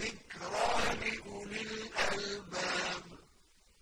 think